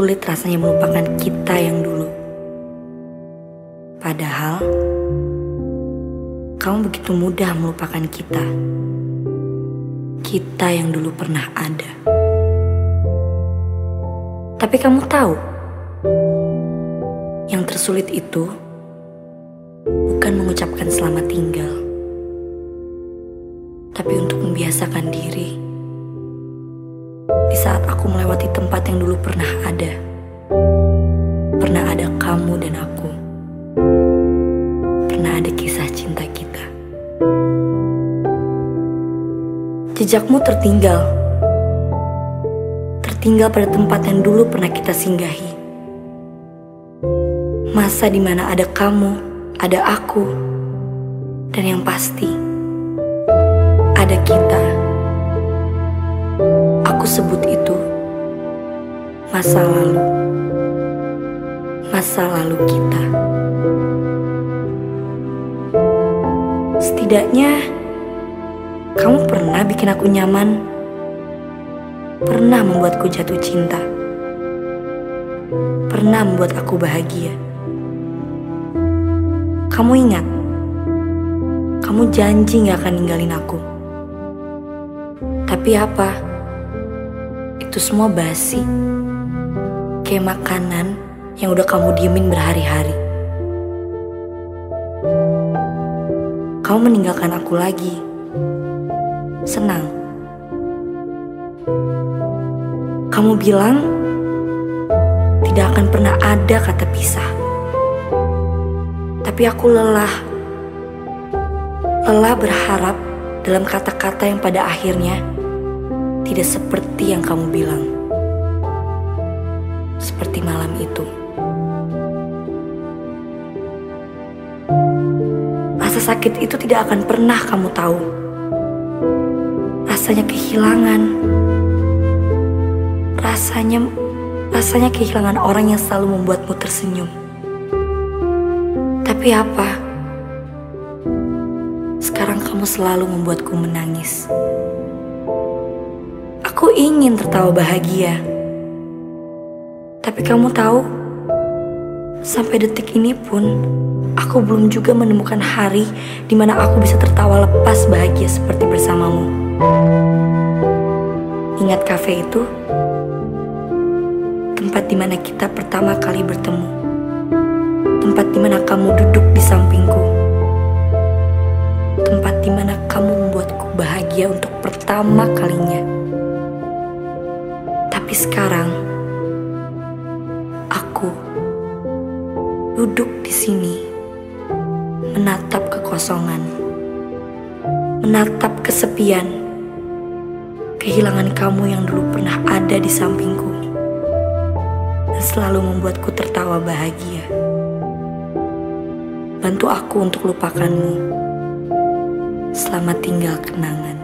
sulit rasanya melupakan kita yang dulu. Padahal, kamu begitu mudah melupakan kita. Kita yang dulu pernah ada. Tapi kamu tahu, yang tersulit itu bukan mengucapkan selamat tinggal, tapi untuk membiasakan diri aku melewati tempat yang dulu pernah ada. Pernah ada kamu dan aku. Pernah ada kisah cinta kita. Jejakmu tertinggal. Tertinggal pada tempat yang dulu pernah kita singgahi. Masa di mana ada kamu, ada aku, dan yang pasti ada kita. Aku sebut itu masa lalu. Masa lalu kita. Setidaknya kamu pernah bikin aku nyaman. Pernah membuatku jatuh cinta. Pernah membuat aku bahagia. Kamu ingat? Kamu janji gak akan ninggalin aku. Tapi apa? Itu semua basi. Kayak makanan yang udah kamu diemin berhari-hari. Kamu meninggalkan aku lagi. Senang. Kamu bilang tidak akan pernah ada kata pisah. Tapi aku lelah. Lelah berharap dalam kata-kata yang pada akhirnya tidak seperti yang kamu bilang. Seperti malam itu. Rasa sakit itu tidak akan pernah kamu tahu. Rasanya kehilangan. Rasanya rasanya kehilangan orang yang selalu membuatmu tersenyum. Tapi apa? Sekarang kamu selalu membuatku menangis. Aku ingin tertawa bahagia. Tapi kamu tahu, sampai detik ini pun aku belum juga menemukan hari di mana aku bisa tertawa lepas bahagia seperti bersamamu. Ingat kafe itu? Tempat di mana kita pertama kali bertemu. Tempat di mana kamu duduk di sampingku. Tempat di mana kamu membuatku bahagia untuk pertama kalinya. Tapi sekarang, aku duduk di sini, menatap kekosongan, menatap kesepian, kehilangan kamu yang dulu pernah ada di sampingku, dan selalu membuatku tertawa bahagia. Bantu aku untuk lupakanmu. Selamat tinggal kenangan.